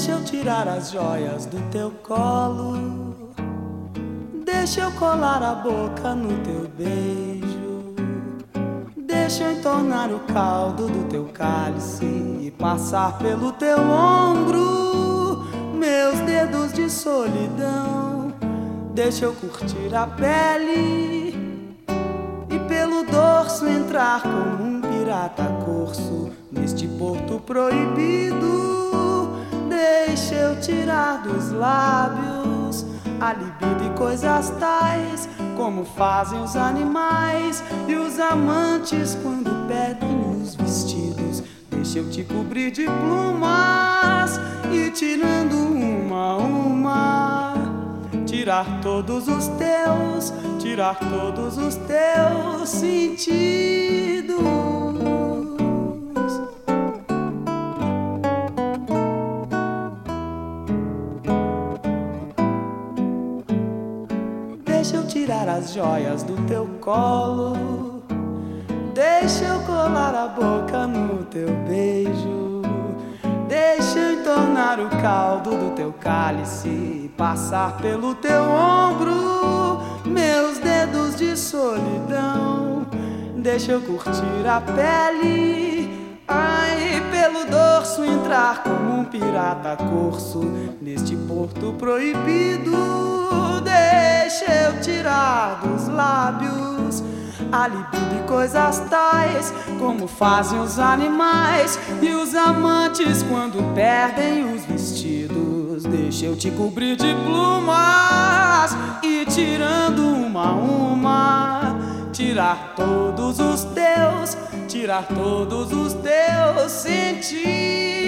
Deixa eu tirar as joias do teu colo. Deixa eu colar a boca no teu beijo. Deixa eu entornar o caldo do teu cálice e passar pelo teu ombro. Meus dedos de solidão. Deixa eu curtir a pele e pelo dorso entrar como um pirata corso neste porto proibido. Tirar dos lábios a libido e coisas tais como fazem os animais e os amantes quando perdem os vestidos. Deixa eu te cobrir de plumas e tirando uma a uma, tirar todos os teus, tirar todos os teus sentidos. As joias do teu colo. Deixa eu colar a boca no teu beijo. Deixa eu entornar o caldo do teu cálice passar pelo teu ombro. Meus dedos de solidão. Deixa eu curtir a pele. Entrar como um pirata corso neste porto proibido deixa eu tirar dos lábios a libido e coisas tais como fazem os animais e os amantes quando perdem os vestidos. Deixa eu te cobrir de plumas e tirando uma a uma, tirar todos os teus, tirar todos os teus sentidos.